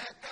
إنك